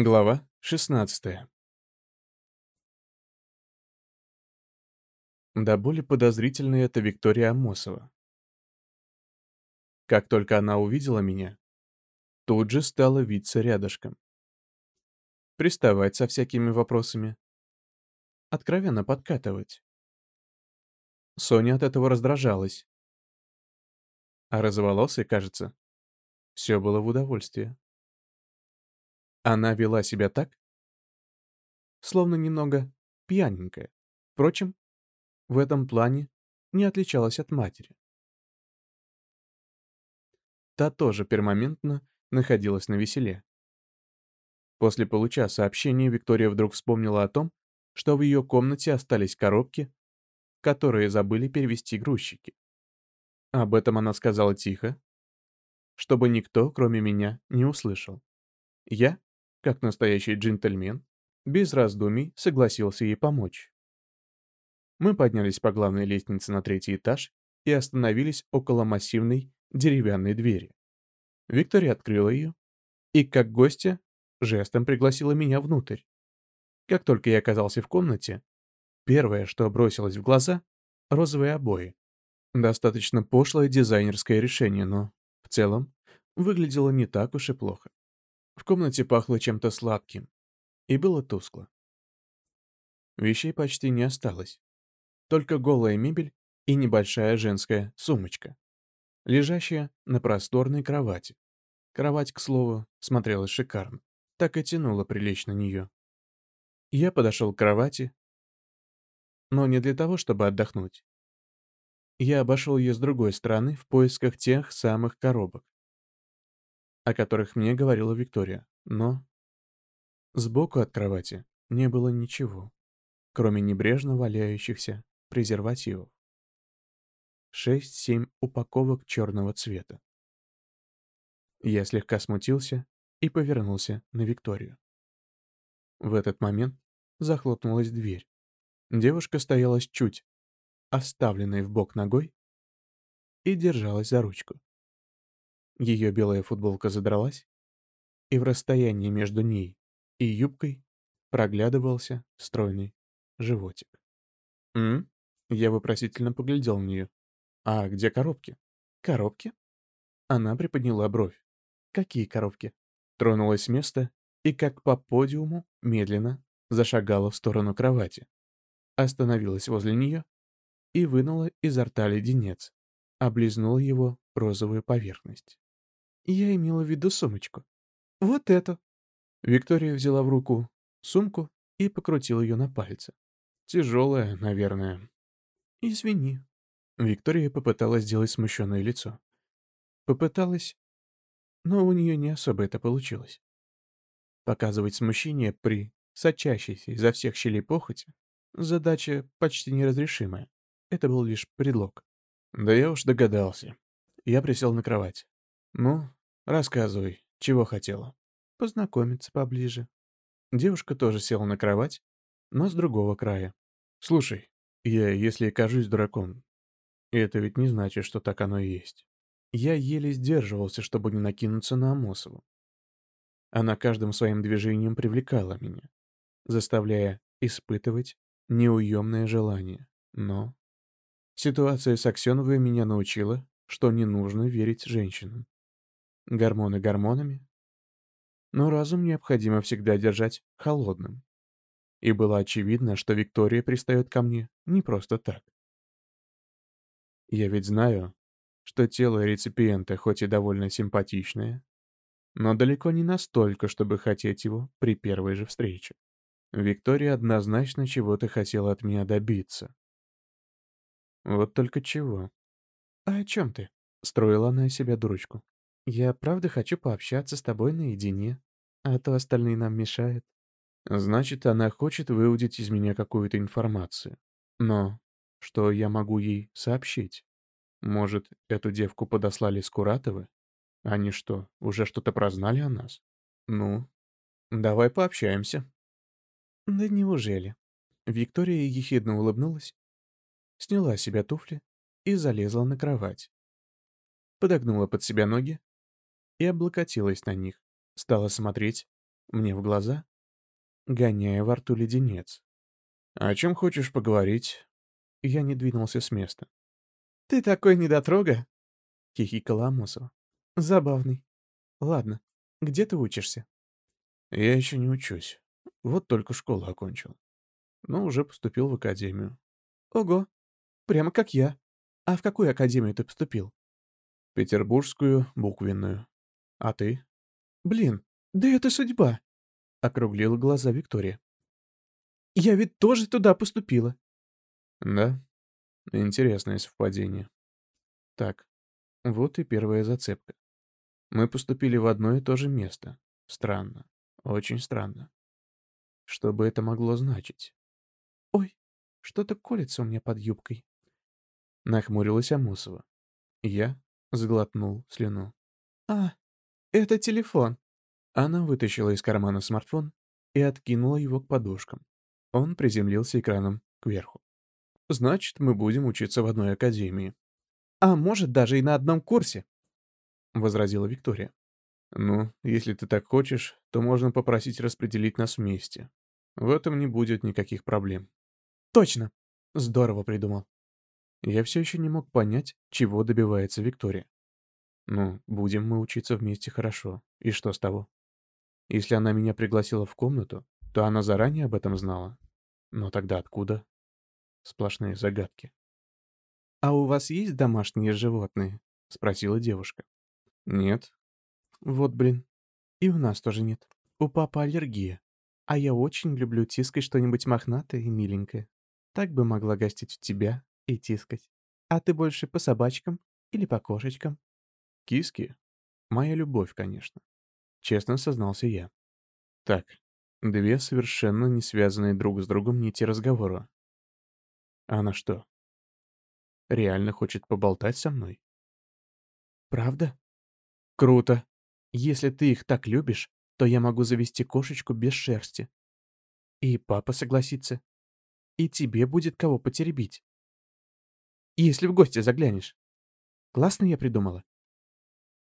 Глава 16 До боли подозрительная это Виктория Амосова. Как только она увидела меня, тут же стала виться рядышком. Приставать со всякими вопросами. Откровенно подкатывать. Соня от этого раздражалась. А розоволосый, кажется, все было в удовольствие. Она вела себя так, словно немного пьяненькая. Впрочем, в этом плане не отличалась от матери. Та тоже пермоментно находилась на веселе. После получаса общения Виктория вдруг вспомнила о том, что в ее комнате остались коробки, которые забыли перевести грузчики. Об этом она сказала тихо, чтобы никто, кроме меня, не услышал. Я как настоящий джентльмен, без раздумий согласился ей помочь. Мы поднялись по главной лестнице на третий этаж и остановились около массивной деревянной двери. Виктория открыла ее и, как гостья, жестом пригласила меня внутрь. Как только я оказался в комнате, первое, что бросилось в глаза — розовые обои. Достаточно пошлое дизайнерское решение, но, в целом, выглядело не так уж и плохо. В комнате пахло чем-то сладким, и было тускло. Вещей почти не осталось. Только голая мебель и небольшая женская сумочка, лежащая на просторной кровати. Кровать, к слову, смотрелась шикарно, так и тянуло прилечь на нее. Я подошел к кровати, но не для того, чтобы отдохнуть. Я обошел ее с другой стороны в поисках тех самых коробок, о которых мне говорила Виктория, но... Сбоку от кровати не было ничего, кроме небрежно валяющихся презервативов. Шесть-семь упаковок черного цвета. Я слегка смутился и повернулся на Викторию. В этот момент захлопнулась дверь. Девушка стояла чуть, оставленной в бок ногой, и держалась за ручку. Ее белая футболка задралась, и в расстоянии между ней и юбкой проглядывался стройный животик. «М?», Я вопросительно поглядел на нее. «А где коробки?» «Коробки?» Она приподняла бровь. «Какие коробки?» Тронулась с места и, как по подиуму, медленно зашагала в сторону кровати. Остановилась возле нее и вынула изо рта леденец, облизнула его розовую поверхность. Я имела в виду сумочку. Вот эту. Виктория взяла в руку сумку и покрутила ее на пальце. Тяжелая, наверное. Извини. Виктория попыталась сделать смущенное лицо. Попыталась, но у нее не особо это получилось. Показывать смущение при сочащейся изо всех щелей похоти — задача почти неразрешимая. Это был лишь предлог. Да я уж догадался. Я присел на кровать. Ну, Рассказывай, чего хотела. Познакомиться поближе. Девушка тоже села на кровать, но с другого края. Слушай, я, если кажусь дураком, это ведь не значит, что так оно и есть. Я еле сдерживался, чтобы не накинуться на Амосову. Она каждым своим движением привлекала меня, заставляя испытывать неуемное желание. Но ситуация с Аксеновой меня научила, что не нужно верить женщинам. Гормоны гормонами. Но разум необходимо всегда держать холодным. И было очевидно, что Виктория пристает ко мне не просто так. Я ведь знаю, что тело реципиента хоть и довольно симпатичное, но далеко не настолько, чтобы хотеть его при первой же встрече. Виктория однозначно чего-то хотела от меня добиться. Вот только чего. «А о чем ты?» — строила она из себя дурочку. Я правда хочу пообщаться с тобой наедине, а то остальные нам мешают. Значит, она хочет выудить из меня какую-то информацию. Но что я могу ей сообщить? Может, эту девку подослали с Куратовы? Они что, уже что-то прознали о нас? Ну, давай пообщаемся. Да неужели? Виктория ехидно улыбнулась, сняла с себя туфли и залезла на кровать. Подогнула под себя ноги и облокотилась на них, стала смотреть мне в глаза, гоняя во рту леденец. «О чем хочешь поговорить?» Я не двинулся с места. «Ты такой недотрога!» — хихикала Амосова. «Забавный. Ладно, где ты учишься?» «Я еще не учусь. Вот только школу окончил. Но уже поступил в академию». «Ого! Прямо как я. А в какую академию ты поступил?» «Петербургскую, буквенную. А ты?» «Блин, да это судьба!» — округлила глаза Виктория. «Я ведь тоже туда поступила». «Да? Интересное совпадение. Так, вот и первая зацепка. Мы поступили в одно и то же место. Странно. Очень странно. Что бы это могло значить? Ой, что-то колется у меня под юбкой. Нахмурилась Амусова. Я сглотнул слюну. А, это телефон. Она вытащила из кармана смартфон и откинула его к подушкам. Он приземлился экраном кверху. «Значит, мы будем учиться в одной академии». «А может, даже и на одном курсе», — возразила Виктория. «Ну, если ты так хочешь, то можно попросить распределить нас вместе. В этом не будет никаких проблем». «Точно! Здорово придумал». Я все еще не мог понять, чего добивается Виктория. «Ну, будем мы учиться вместе хорошо. И что с того?» Если она меня пригласила в комнату, то она заранее об этом знала. Но тогда откуда? Сплошные загадки. «А у вас есть домашние животные?» — спросила девушка. «Нет». «Вот блин. И у нас тоже нет. У папы аллергия. А я очень люблю тискать что-нибудь мохнатое и миленькое. Так бы могла гостить у тебя и тискать. А ты больше по собачкам или по кошечкам?» «Киски? Моя любовь, конечно. Честно сознался я. Так, две совершенно не связанные друг с другом нити разговора. Она что, реально хочет поболтать со мной? Правда? Круто. Если ты их так любишь, то я могу завести кошечку без шерсти. И папа согласится. И тебе будет кого потеребить. Если в гости заглянешь. Классно я придумала.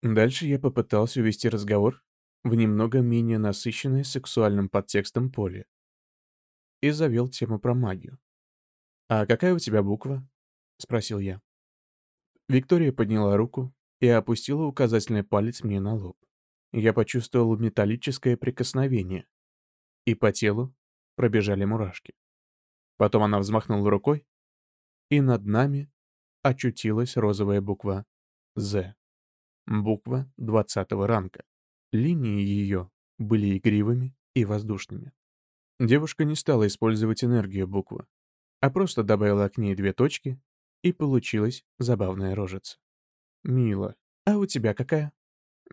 Дальше я попытался увести разговор в немного менее насыщенное сексуальным подтекстом поле. И завел тему про магию. «А какая у тебя буква?» — спросил я. Виктория подняла руку и опустила указательный палец мне на лоб. Я почувствовал металлическое прикосновение, и по телу пробежали мурашки. Потом она взмахнула рукой, и над нами очутилась розовая буква «З». Буква двадцатого ранга. Линии ее были игривыми и воздушными. Девушка не стала использовать энергию буквы, а просто добавила к ней две точки, и получилась забавная рожица. «Мило. А у тебя какая?»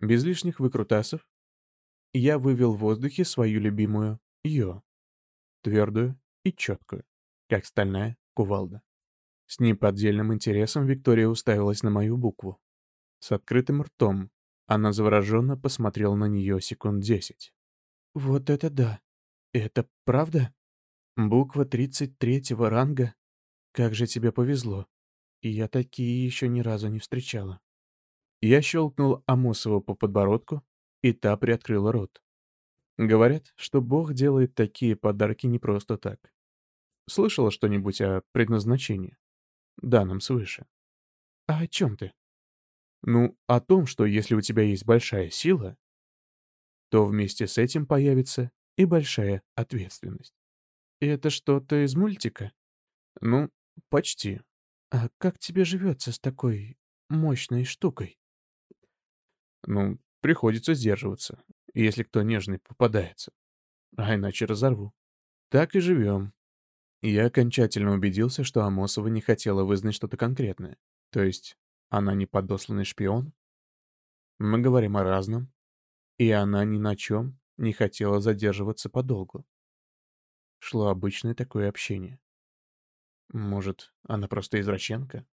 Без лишних выкрутасов я вывел в воздухе свою любимую «ё», твердую и четкую, как стальная кувалда. С неподдельным интересом Виктория уставилась на мою букву. С открытым ртом, она завороженно посмотрела на нее секунд десять. «Вот это да! Это правда? Буква тридцать третьего ранга? Как же тебе повезло! Я такие еще ни разу не встречала». Я щелкнул Амосову по подбородку, и та приоткрыла рот. Говорят, что Бог делает такие подарки не просто так. Слышала что-нибудь о предназначении, данном свыше? А о чем ты? Ну, о том, что если у тебя есть большая сила, то вместе с этим появится и большая ответственность. И это что-то из мультика? Ну, почти. А как тебе живется с такой мощной штукой? Ну, приходится сдерживаться, если кто нежный попадается. А иначе разорву. Так и живем. Я окончательно убедился, что Амосова не хотела вызнать что-то конкретное. То есть она не подосланный шпион? Мы говорим о разном, и она ни на чем не хотела задерживаться подолгу. Шло обычное такое общение. Может, она просто извращенка?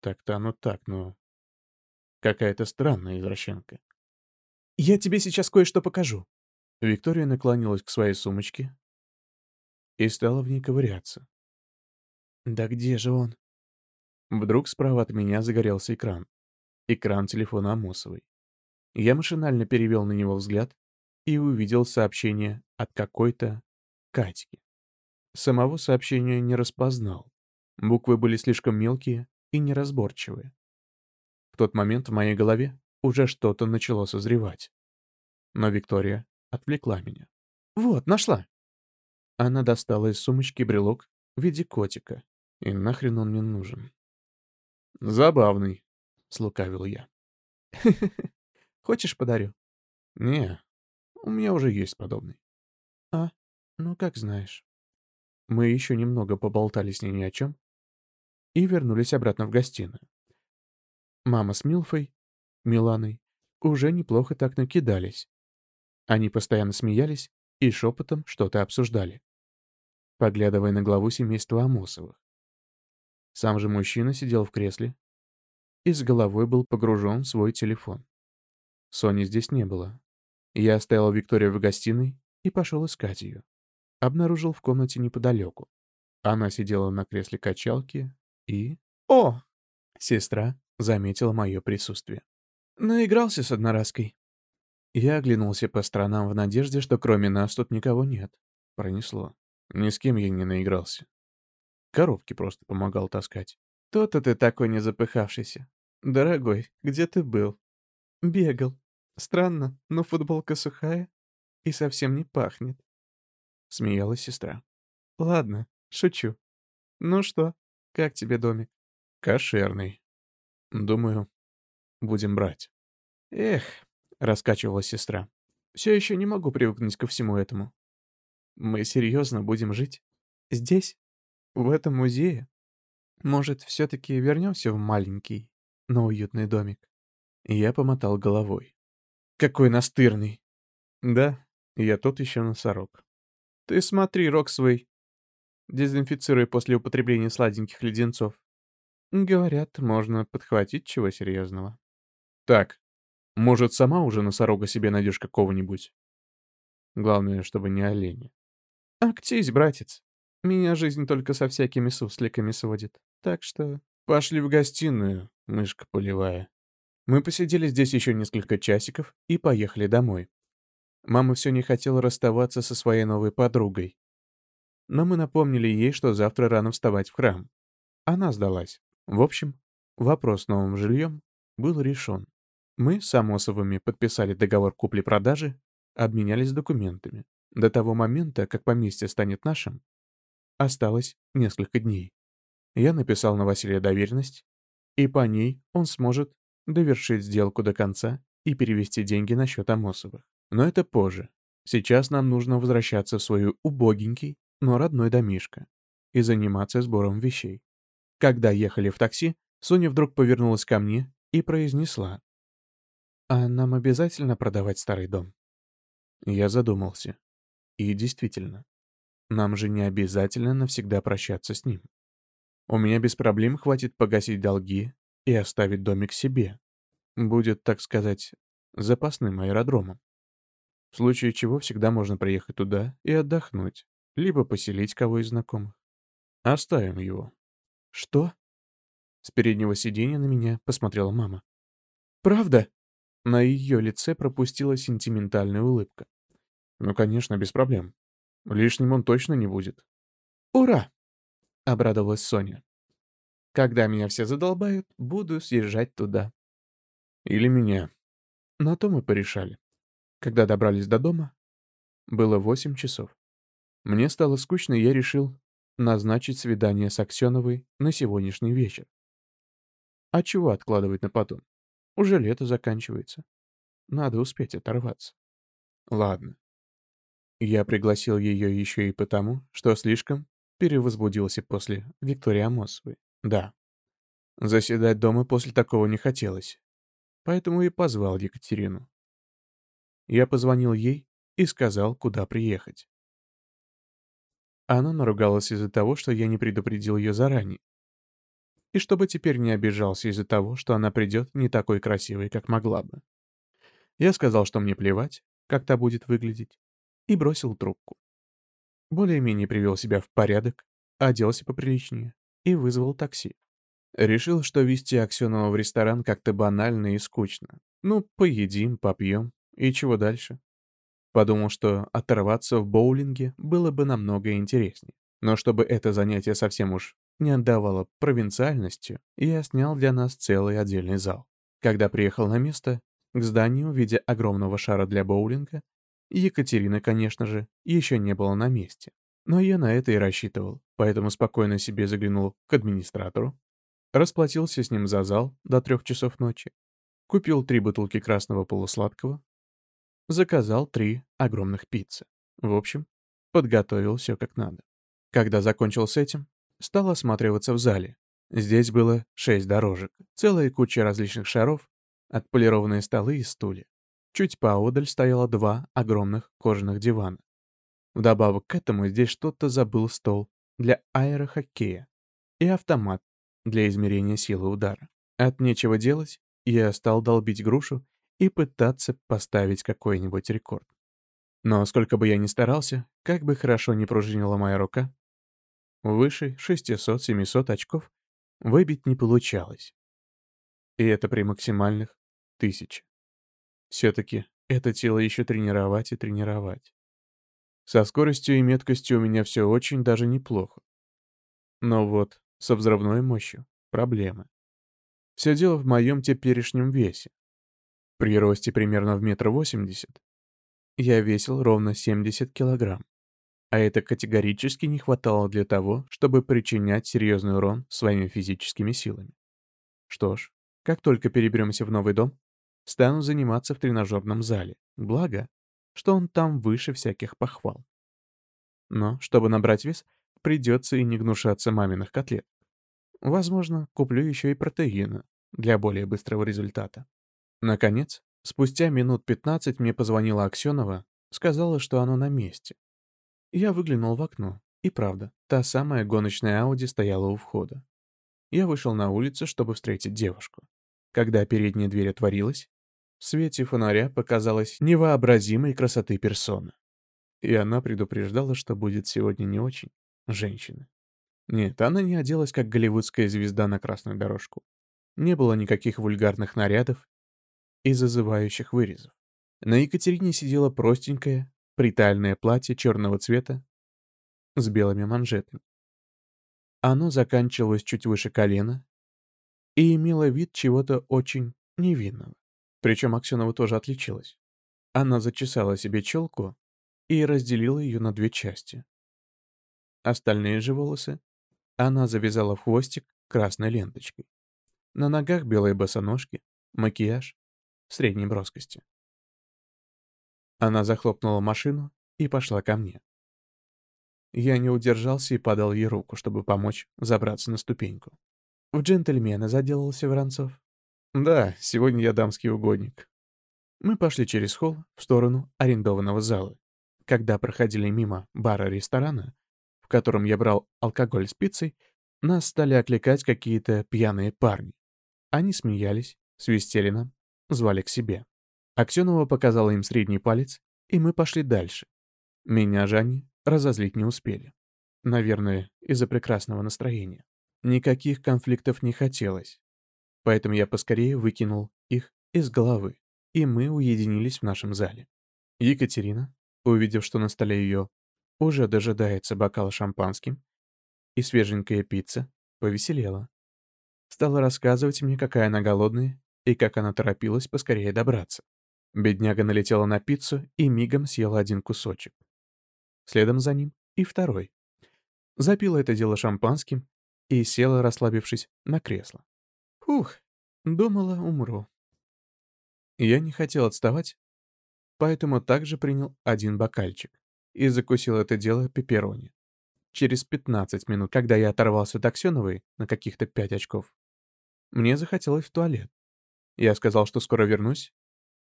Так-то оно так, но... Какая-то странная извращенка. «Я тебе сейчас кое-что покажу». Виктория наклонилась к своей сумочке и стала в ней ковыряться. «Да где же он?» Вдруг справа от меня загорелся экран. Экран телефона Амосовой. Я машинально перевел на него взгляд и увидел сообщение от какой-то Катьки. Самого сообщения не распознал. Буквы были слишком мелкие и неразборчивые. В тот момент в моей голове уже что-то начало созревать. Но Виктория отвлекла меня. «Вот, нашла!» Она достала из сумочки брелок в виде котика. И нахрен он мне нужен? «Забавный», — слукавил я. Хочешь, подарю?» «Не, у меня уже есть подобный». «А, ну как знаешь». Мы еще немного поболтали с ней ни о чем и вернулись обратно в гостиную. Мама с Милфой, Миланой, уже неплохо так накидались. Они постоянно смеялись и шепотом что-то обсуждали, поглядывая на главу семейства Амосовых. Сам же мужчина сидел в кресле и с головой был погружен в свой телефон. Сони здесь не было. Я оставил Викторию в гостиной и пошел искать ее. Обнаружил в комнате неподалеку. Она сидела на кресле качалки и... О! Сестра заметила мое присутствие. Наигрался с одноразкой. Я оглянулся по сторонам в надежде, что кроме нас тут никого нет. Пронесло. Ни с кем я не наигрался. Коробки просто помогал таскать. То-то ты такой не запыхавшийся. Дорогой, где ты был? Бегал. Странно, но футболка сухая и совсем не пахнет. Смеялась сестра. Ладно, шучу. Ну что, как тебе домик? Кошерный. Думаю, будем брать. Эх, раскачивалась сестра. Все еще не могу привыкнуть ко всему этому. Мы серьезно будем жить? Здесь? В этом музее? Может, все-таки вернемся в маленький, но уютный домик? Я помотал головой. Какой настырный. Да, я тот еще носорог. Ты смотри, рог свой. Дезинфицируй после употребления сладеньких леденцов. Говорят, можно подхватить чего серьезного. Так, может, сама уже носорога себе найдешь какого-нибудь? Главное, чтобы не оленя. Актись, братец. Меня жизнь только со всякими сусликами сводит. Так что пошли в гостиную, мышка полевая. Мы посидели здесь еще несколько часиков и поехали домой. Мама все не хотела расставаться со своей новой подругой. Но мы напомнили ей, что завтра рано вставать в храм. Она сдалась. В общем, вопрос с новым жильем был решен. Мы с Амосовыми подписали договор купли-продажи, обменялись документами. До того момента, как поместье станет нашим, осталось несколько дней. Я написал на Василия доверенность, и по ней он сможет довершить сделку до конца и перевести деньги на счет Амосовых. Но это позже. Сейчас нам нужно возвращаться в свой убогенький, но родной домишко и заниматься сбором вещей. Когда ехали в такси, Соня вдруг повернулась ко мне и произнесла. «А нам обязательно продавать старый дом?» Я задумался. И действительно, нам же не обязательно навсегда прощаться с ним. У меня без проблем хватит погасить долги и оставить домик себе. Будет, так сказать, запасным аэродромом. В случае чего всегда можно приехать туда и отдохнуть, либо поселить кого из знакомых. Оставим его. Что? С переднего сиденья на меня посмотрела мама. Правда? На ее лице пропустила сентиментальная улыбка. Ну, конечно, без проблем. Лишним он точно не будет. Ура! Обрадовалась Соня. Когда меня все задолбают, буду съезжать туда. Или меня. На то мы порешали. Когда добрались до дома, было восемь часов. Мне стало скучно, и я решил назначить свидание с Аксеновой на сегодняшний вечер. А чего откладывать на потом? Уже лето заканчивается. Надо успеть оторваться. Ладно. Я пригласил ее еще и потому, что слишком перевозбудился после Виктории Амосовой. Да. Заседать дома после такого не хотелось. Поэтому и позвал Екатерину. Я позвонил ей и сказал, куда приехать. Она наругалась из-за того, что я не предупредил ее заранее. И чтобы теперь не обижался из-за того, что она придет не такой красивой, как могла бы. Я сказал, что мне плевать, как та будет выглядеть, и бросил трубку. Более-менее привел себя в порядок, оделся поприличнее и вызвал такси. Решил, что вести Аксенова в ресторан как-то банально и скучно. Ну, поедим, попьем, и чего дальше? Подумал, что оторваться в боулинге было бы намного интереснее. Но чтобы это занятие совсем уж не отдавало провинциальностью, я снял для нас целый отдельный зал. Когда приехал на место, к зданию в виде огромного шара для боулинга, Екатерина, конечно же, еще не была на месте. Но я на это и рассчитывал, поэтому спокойно себе заглянул к администратору, расплатился с ним за зал до трех часов ночи, купил три бутылки красного полусладкого, заказал три огромных пиццы. В общем, подготовил все как надо. Когда закончил с этим, стал осматриваться в зале. Здесь было шесть дорожек, целая куча различных шаров, отполированные столы и стулья. Чуть поодаль стояло два огромных кожаных дивана. Вдобавок к этому здесь что-то забыл стол для аэрохоккея и автомат для измерения силы удара. От нечего делать я стал долбить грушу и пытаться поставить какой-нибудь рекорд. Но сколько бы я ни старался, как бы хорошо ни пружинила моя рука, выше 600-700 очков выбить не получалось. И это при максимальных тысяче. Все-таки это тело еще тренировать и тренировать. Со скоростью и меткостью у меня все очень даже неплохо. Но вот со взрывной мощью проблемы. Все дело в моем теперешнем весе. При росте примерно в метр восемьдесят я весил ровно 70 килограмм. А это категорически не хватало для того, чтобы причинять серьезный урон своими физическими силами. Что ж, как только переберемся в новый дом, стану заниматься в тренажерном зале. Благо, что он там выше всяких похвал. Но, чтобы набрать вес, придется и не гнушаться маминых котлет. Возможно, куплю еще и протеина для более быстрого результата. Наконец, спустя минут 15 мне позвонила Аксенова, сказала, что оно на месте. Я выглянул в окно, и правда, та самая гоночная Ауди стояла у входа. Я вышел на улицу, чтобы встретить девушку. Когда передняя дверь отворилась, в свете фонаря показалась невообразимой красоты персона. И она предупреждала, что будет сегодня не очень женщина. Нет, она не оделась, как голливудская звезда на красную дорожку. Не было никаких вульгарных нарядов и зазывающих вырезов. На Екатерине сидело простенькое, притальное платье черного цвета с белыми манжетами. Оно заканчивалось чуть выше колена и имела вид чего-то очень невинного. Причем Аксенова тоже отличилась. Она зачесала себе челку и разделила ее на две части. Остальные же волосы она завязала в хвостик красной ленточкой. На ногах белые босоножки, макияж средней броскости. Она захлопнула машину и пошла ко мне. Я не удержался и подал ей руку, чтобы помочь забраться на ступеньку. В джентльмена заделался Воронцов. Да, сегодня я дамский угодник. Мы пошли через холл в сторону арендованного зала. Когда проходили мимо бара-ресторана, в котором я брал алкоголь с пиццей, нас стали окликать какие-то пьяные парни. Они смеялись, свистели нам, звали к себе. Аксенова показала им средний палец, и мы пошли дальше. Меня же они разозлить не успели. Наверное, из-за прекрасного настроения. Никаких конфликтов не хотелось. Поэтому я поскорее выкинул их из головы, и мы уединились в нашем зале. Екатерина, увидев, что на столе ее уже дожидается бокал шампанским и свеженькая пицца, повеселела. Стала рассказывать мне, какая она голодная и как она торопилась поскорее добраться. Бедняга налетела на пиццу и мигом съела один кусочек. Следом за ним и второй. Запила это дело шампанским и села, расслабившись, на кресло. Фух, думала, умру. Я не хотел отставать, поэтому также принял один бокальчик и закусил это дело пепперони. Через 15 минут, когда я оторвался от Аксеновой на каких-то 5 очков, мне захотелось в туалет. Я сказал, что скоро вернусь,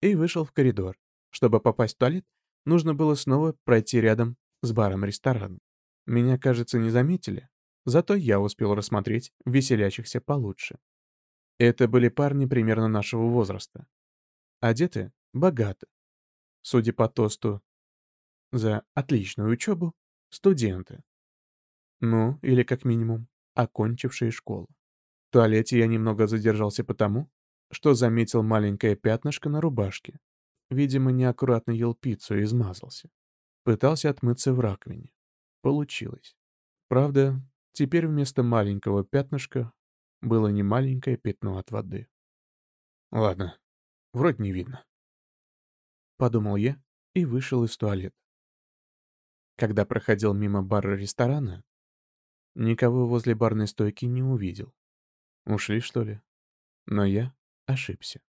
и вышел в коридор. Чтобы попасть в туалет, нужно было снова пройти рядом с баром-рестораном. Меня, кажется, не заметили, Зато я успел рассмотреть веселящихся получше. Это были парни примерно нашего возраста. Одеты богато. Судя по тосту за отличную учебу, студенты. Ну, или как минимум, окончившие школу. В туалете я немного задержался потому, что заметил маленькое пятнышко на рубашке. видимо, неаккуратно ел пиццу и измазался. Пытался отмыться в раковине. Получилось. Правда, теперь вместо маленького пятнышка было не маленькое пятно от воды. Ладно, вроде не видно. Подумал я и вышел из туалета. Когда проходил мимо бара ресторана, никого возле барной стойки не увидел. Ушли, что ли? Но я ошибся.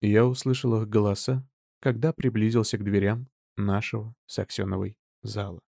Я услышал их голоса, когда приблизился к дверям нашего с зала.